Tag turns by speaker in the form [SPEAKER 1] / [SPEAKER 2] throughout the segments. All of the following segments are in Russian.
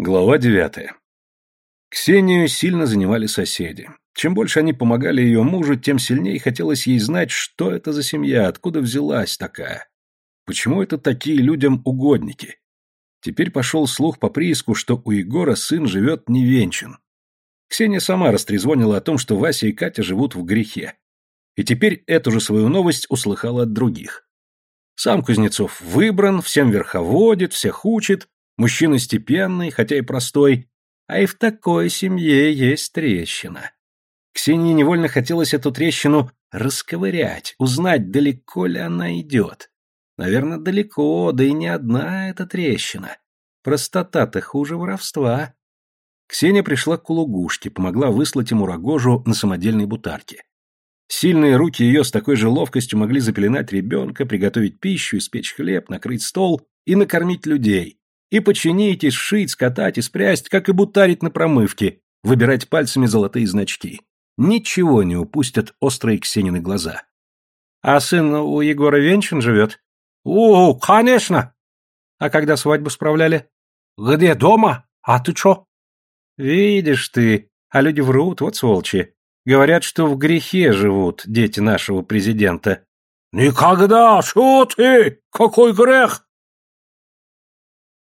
[SPEAKER 1] Глава девятая. Ксению сильно занимали соседи. Чем больше они помогали ее мужу, тем сильнее хотелось ей знать, что это за семья, откуда взялась такая. Почему это такие людям угодники? Теперь пошел слух по прииску, что у Егора сын живет невенчан. Ксения сама растрезвонила о том, что Вася и Катя живут в грехе. И теперь эту же свою новость услыхала от других. Сам Кузнецов выбран, всем верховодит, всех учит, Мужчина степенный, хотя и простой, а и в такой семье есть трещина. Ксении невольно хотелось эту трещину расковырять, узнать, далеко ли она идет. Наверное, далеко, да и не одна эта трещина. Простота-то хуже воровства. Ксения пришла к кулугушке, помогла выслать ему рогожу на самодельной бутарке. Сильные руки ее с такой же ловкостью могли запеленать ребенка, приготовить пищу, испечь хлеб, накрыть стол и накормить людей, и починить, и сшить, скатать, и спрясть, как и бутарить на промывке, выбирать пальцами золотые значки. Ничего не упустят острые Ксенины глаза. А сын у Егора Венчин живет? О, конечно! А когда свадьбу справляли? Где дома? А ты чё? Видишь ты, а люди врут, вот сволочи. Говорят, что в грехе живут дети нашего президента. Никогда, что ты? Какой грех?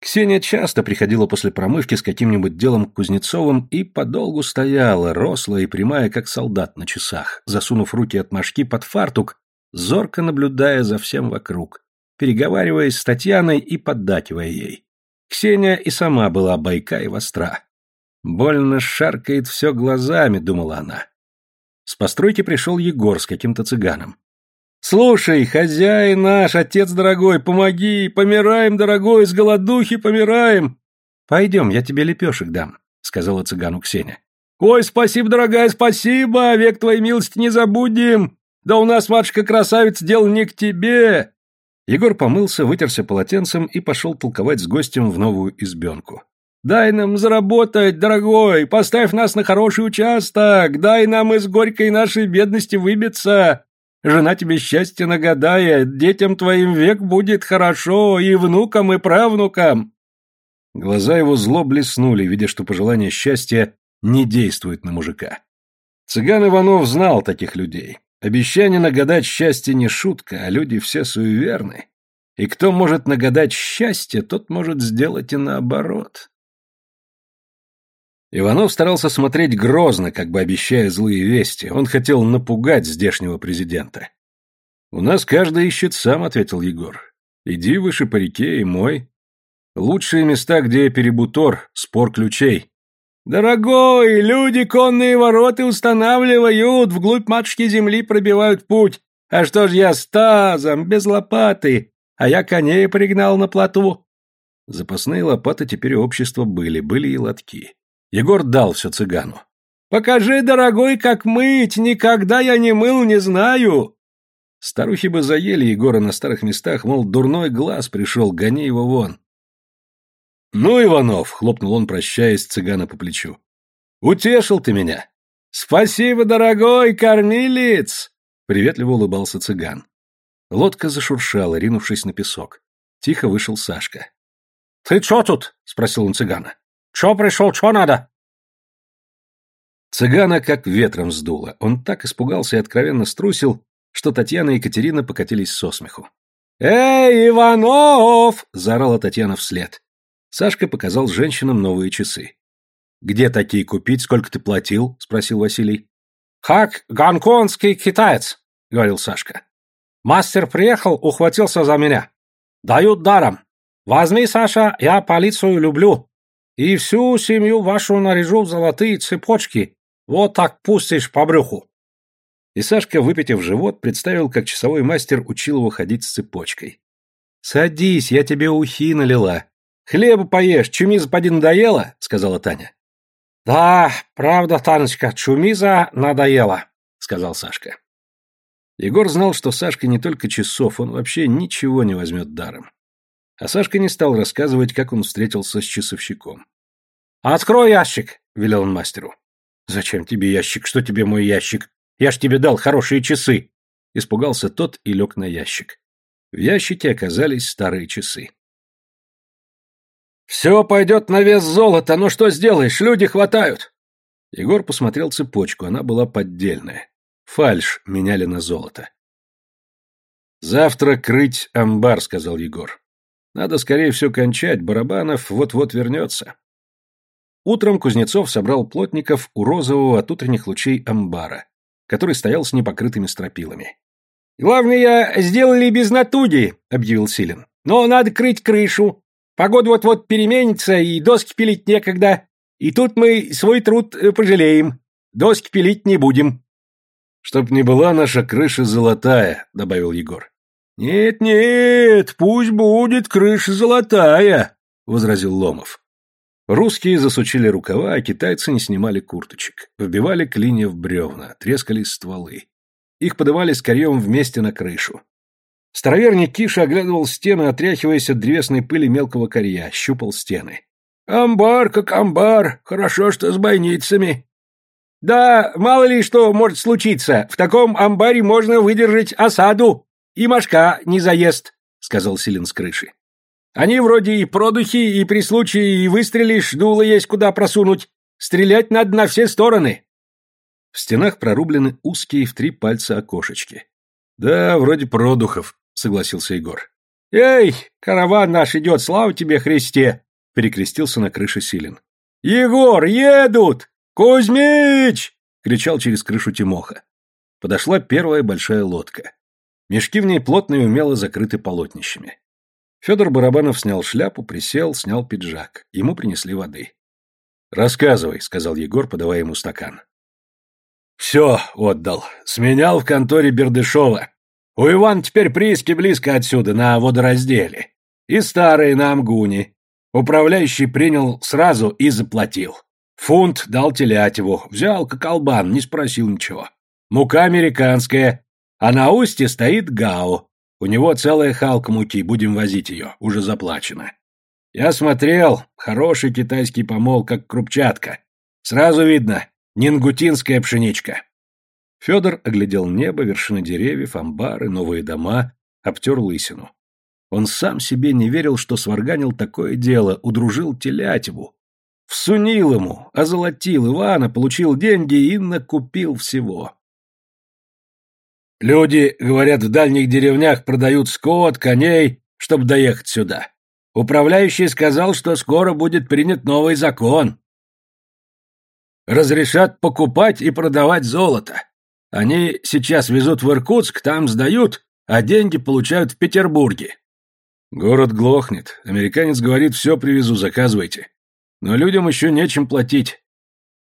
[SPEAKER 1] Ксения часто приходила после промывки с каким-нибудь делом к Кузнецовым и подолгу стояла, рослая и прямая, как солдат на часах, засунув руки от мошки под фартук, зорко наблюдая за всем вокруг, переговариваясь с Татьяной и поддакивая ей. Ксения и сама была бойка и востра. «Больно шаркает все глазами», — думала она. С постройки пришел Егор с каким-то цыганом. «Слушай, хозяин наш, отец дорогой, помоги! Помираем, дорогой, с голодухи помираем!» «Пойдем, я тебе лепешек дам», — сказала цыгану Ксения. «Ой, спасибо, дорогая, спасибо! Век твоей милости не забудем! Да у нас, матушка-красавица, дело не к тебе!» Егор помылся, вытерся полотенцем и пошел толковать с гостем в новую избенку. «Дай нам заработать, дорогой! Поставь нас на хороший участок! Дай нам из горькой нашей бедности выбиться! Жена тебе счастье нагадает, детям твоим век будет хорошо, и внукам, и правнукам. Глаза его зло блеснули, видя, что пожелание счастья не действует на мужика. Цыган Иванов знал таких людей. Обещание нагадать счастье не шутка, а люди все суеверны. И кто может нагадать счастье, тот может сделать и наоборот. Иванов старался смотреть грозно, как бы обещая злые вести. Он хотел напугать здешнего президента. «У нас каждый ищет сам», — ответил Егор. «Иди выше по реке и мой. Лучшие места, где перебутор, спор ключей». «Дорогой, люди конные вороты устанавливают, вглубь матушки земли пробивают путь. А что ж я с тазом, без лопаты, а я коней пригнал на плоту?» Запасные лопаты теперь у общества были, были и лотки. Егор дал все цыгану. «Покажи, дорогой, как мыть! Никогда я не мыл, не знаю!» Старухи бы заели Егора на старых местах, мол, дурной глаз пришел, гони его вон. «Ну, Иванов!» — хлопнул он, прощаясь цыгана по плечу. «Утешил ты меня!» «Спасибо, дорогой, кормилец!» — приветливо улыбался цыган. Лодка зашуршала, ринувшись на песок. Тихо вышел Сашка. «Ты чё тут?» — спросил он цыгана. Чё пришел, чё надо?» Цыгана как ветром сдуло. Он так испугался и откровенно струсил, что Татьяна и Екатерина покатились со смеху. «Эй, Иванов!» — заорала Татьяна вслед. Сашка показал женщинам новые часы. «Где такие купить? Сколько ты платил?» — спросил Василий. «Как гонконгский китаец», — говорил Сашка. «Мастер приехал, ухватился за меня. Дают даром. Возьми, Саша, я полицию люблю. И всю семью вашу наряжу в золотые цепочки. Вот так пустишь по брюху. И Сашка, выпитив живот, представил, как часовой мастер учил его ходить с цепочкой. «Садись, я тебе ухи налила. Хлеба поешь, чумиза поди надоела?» — сказала Таня. «Да, правда, Таночка, чумиза надоела», — сказал Сашка. Егор знал, что Сашка не только часов, он вообще ничего не возьмет даром. А Сашка не стал рассказывать, как он встретился с часовщиком. «Открой ящик!» — велел он мастеру. «Зачем тебе ящик? Что тебе мой ящик? Я ж тебе дал хорошие часы!» Испугался тот и лег на ящик. В ящике оказались старые часы. «Все пойдет на вес золота, но что сделаешь, люди хватают!» Егор посмотрел цепочку, она была поддельная. Фальш меняли на золото. «Завтра крыть амбар», — сказал Егор. «Надо скорее все кончать, Барабанов вот-вот вернется». Утром Кузнецов собрал плотников у розового от утренних лучей амбара, который стоял с непокрытыми стропилами.
[SPEAKER 2] «Главное, сделали без натуги», — объявил Силин. «Но надо крыть крышу. Погода вот-вот переменится, и доски пилить некогда. И тут мы свой труд э, пожалеем. Доски пилить не будем».
[SPEAKER 1] «Чтоб не была наша крыша золотая», — добавил Егор.
[SPEAKER 3] «Нет-нет, пусть будет крыша золотая», — возразил Ломов.
[SPEAKER 1] Русские засучили рукава, а китайцы не снимали курточек. Вбивали клинья в бревна, трескались стволы. Их подавали с корьем вместе на крышу. Старовер Никиша оглядывал стены, отряхиваясь от древесной пыли мелкого корья, щупал стены.
[SPEAKER 3] «Амбар как амбар, хорошо, что с бойницами».
[SPEAKER 2] «Да, мало ли что может случиться, в таком амбаре можно выдержать осаду, и мошка не заест», — сказал Силин с крыши. «Они вроде и продухи, и при случае и выстрелишь, дуло есть куда просунуть. Стрелять надо на все стороны».
[SPEAKER 1] В стенах прорублены узкие в три пальца окошечки. «Да, вроде продухов», — согласился Егор.
[SPEAKER 2] «Эй, караван наш идет, слава тебе, Христе!» — перекрестился на крыше Силин. «Егор, едут! Кузьмич!» — кричал через крышу Тимоха.
[SPEAKER 1] Подошла первая большая лодка. Мешки в ней плотно и умело закрыты полотнищами. Федор Барабанов снял шляпу, присел, снял пиджак. Ему принесли воды. «Рассказывай», — сказал Егор, подавая ему стакан.
[SPEAKER 3] «Все отдал. Сменял в конторе Бердышова. У Ивана теперь прииски близко отсюда, на водоразделе. И старые на Амгуне. Управляющий принял сразу и заплатил. Фунт дал Телятьеву, взял как албан, не спросил ничего. Мука американская, а на устье стоит Гао. У него целая халка муки, будем возить ее, уже заплачено. Я смотрел, хороший китайский помол, как крупчатка. Сразу видно, Нингутинская пшеничка.
[SPEAKER 1] Федор оглядел небо, вершины деревьев, амбары, новые дома, обтер лысину. Он сам себе не верил, что сварганил такое дело, удружил Телятеву. Всунил ему, озолотил Ивана, получил деньги и накупил всего.
[SPEAKER 3] Люди, говорят, в дальних деревнях продают скот, коней, чтобы доехать сюда. Управляющий сказал, что скоро будет принят новый закон разрешат покупать и продавать золото. Они сейчас везут в Иркутск, там сдают, а деньги получают в Петербурге.
[SPEAKER 1] Город глохнет. Американец говорит, все привезу, заказывайте. Но людям еще нечем платить.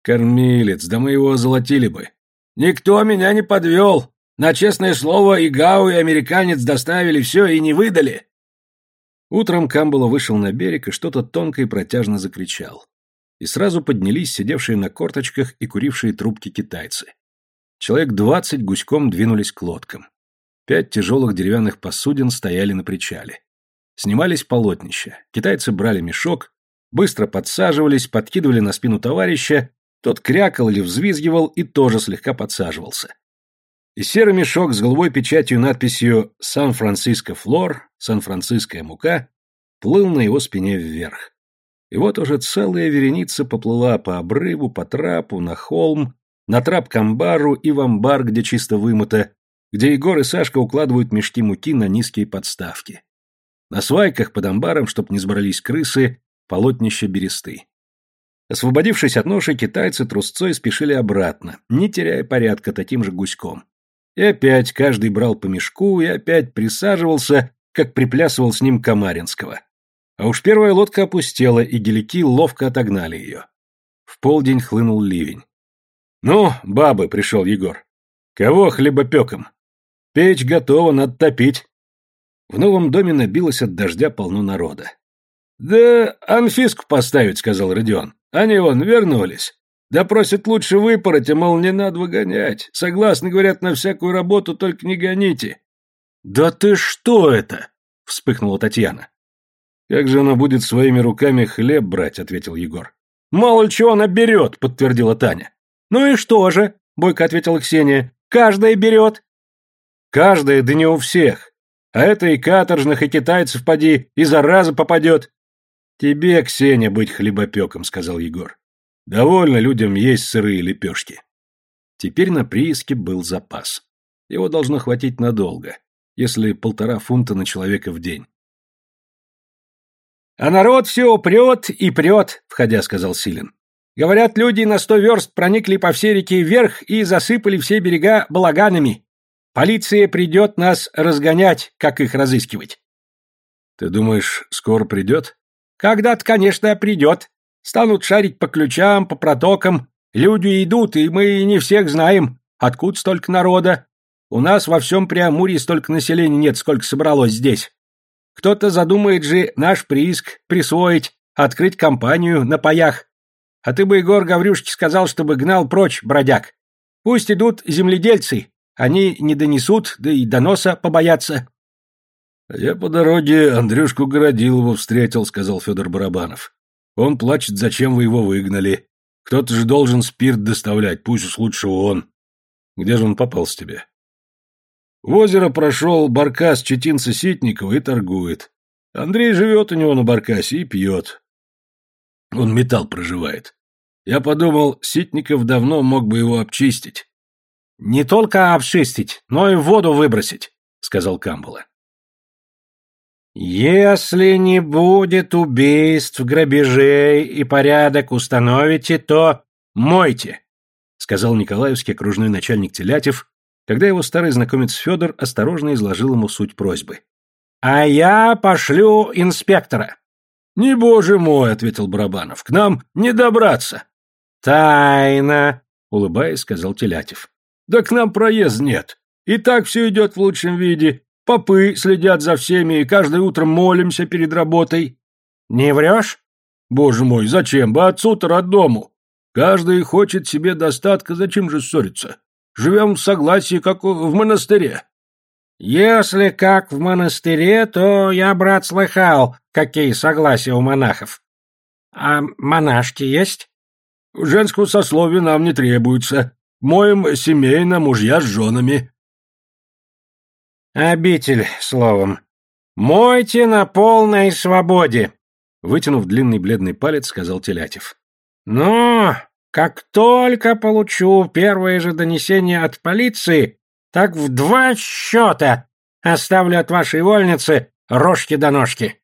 [SPEAKER 1] Кормилец, да мы его озолотили бы.
[SPEAKER 3] Никто меня не подвел. На честное слово и Гау, и американец доставили все и не выдали.
[SPEAKER 1] Утром Камбала вышел на берег и что-то тонко и протяжно закричал и сразу поднялись сидевшие на корточках и курившие трубки китайцы. Человек двадцать гуськом двинулись к лодкам. Пять тяжелых деревянных посудин стояли на причале. Снимались полотнища. Китайцы брали мешок, быстро подсаживались, подкидывали на спину товарища, тот крякал или взвизгивал и тоже слегка подсаживался. И серый мешок с голубой печатью и надписью «Сан-Франциско флор», «Сан-Франциская мука» плыл на его спине вверх. И вот уже целая вереница поплыла по обрыву, по трапу, на холм, на трап к амбару и в амбар, где чисто вымыто, где Егор и Сашка укладывают мешки муки на низкие подставки. На свайках под амбаром, чтоб не сбрались крысы, полотнища бересты. Освободившись от ноши, китайцы трусцой спешили обратно, не теряя порядка таким же гуськом. И опять каждый брал по мешку и опять присаживался, как приплясывал с ним Камаринского. А уж первая лодка опустела, и гелики ловко отогнали ее. В полдень хлынул ливень. «Ну, бабы», — пришел Егор. «Кого хлебопеком? Печь готова, надо топить». В новом доме набилось от дождя полно народа.
[SPEAKER 3] «Да Анфиску поставить», — сказал Родион. «Они вон вернулись. Да просят лучше выпороть, а мол, не надо выгонять. Согласны, говорят, на всякую работу, только не гоните».
[SPEAKER 1] «Да ты что это?» — вспыхнула Татьяна. «Как же она будет своими руками хлеб брать?» — ответил Егор.
[SPEAKER 2] «Мало ли чего она берет», — подтвердила Таня. «Ну и что же?» — бойко ответила Ксения. «Каждая берет».
[SPEAKER 1] «Каждая, да не у всех. А это и каторжных, и китайцев поди, и зараза попадет». Тебе, Ксения, быть хлебопеком, сказал Егор. Довольно людям есть сырые лепешки. Теперь на прииске был запас. Его должно хватить надолго, если полтора фунта на человека в день.
[SPEAKER 2] «А народ все прет и прет», — входя сказал Силин. «Говорят, люди на сто верст проникли по всей реке вверх и засыпали все берега балаганами. Полиция придет нас разгонять, как их разыскивать».
[SPEAKER 1] «Ты думаешь, скоро придет?»
[SPEAKER 2] «Когда-то, конечно, придет. Станут шарить по ключам, по протокам. Люди идут, и мы не всех знаем. Откуда столько народа? У нас во всем Преамурье столько населения нет, сколько собралось здесь. Кто-то задумает же наш прииск присвоить, открыть компанию на паях. А ты бы, Егор Гаврюшке, сказал, чтобы гнал прочь бродяг. Пусть идут земледельцы, они не донесут, да и доноса побоятся.
[SPEAKER 1] Я по дороге Андрюшку Городилову встретил, сказал Федор Барабанов. Он плачет, зачем вы его выгнали. Кто-то же должен спирт доставлять, пусть уж лучше он. Где же он попал с тебе? В озеро прошел баркас Четинца Ситникова и торгует. Андрей живет у него на баркасе и пьет. Он металл проживает. Я подумал, Ситников давно мог бы его обчистить.
[SPEAKER 2] «Не только обчистить, но и воду выбросить», — сказал Камбала. «Если не будет убийств, грабежей и порядок установите, то мойте», — сказал Николаевский окружной начальник Телятев, когда его старый знакомец Федор осторожно изложил ему суть просьбы. «А я пошлю инспектора».
[SPEAKER 1] «Не боже мой», — ответил Барабанов, — «к нам не добраться».
[SPEAKER 2] «Тайна», — улыбаясь, сказал Телятев.
[SPEAKER 1] «Да к нам проезд нет. И так все идет в лучшем виде. Попы следят за всеми, и каждое утро молимся перед работой».
[SPEAKER 2] «Не врешь?»
[SPEAKER 1] «Боже мой, зачем бы отцу-то родному? Каждый хочет себе достатка, зачем же ссориться? Живем в согласии, как в монастыре».
[SPEAKER 2] «Если как в монастыре, то я, брат, слыхал, какие согласия у монахов. А монашки есть?»
[SPEAKER 1] «Женского сословия нам не требуется. Моем семейно, мужья с женами».
[SPEAKER 2] «Обитель, словом. Мойте на полной свободе», — вытянув длинный бледный палец, сказал Телятев. «Но как только получу первое же донесение от полиции, так в два счета оставлю от вашей вольницы рожки до ножки.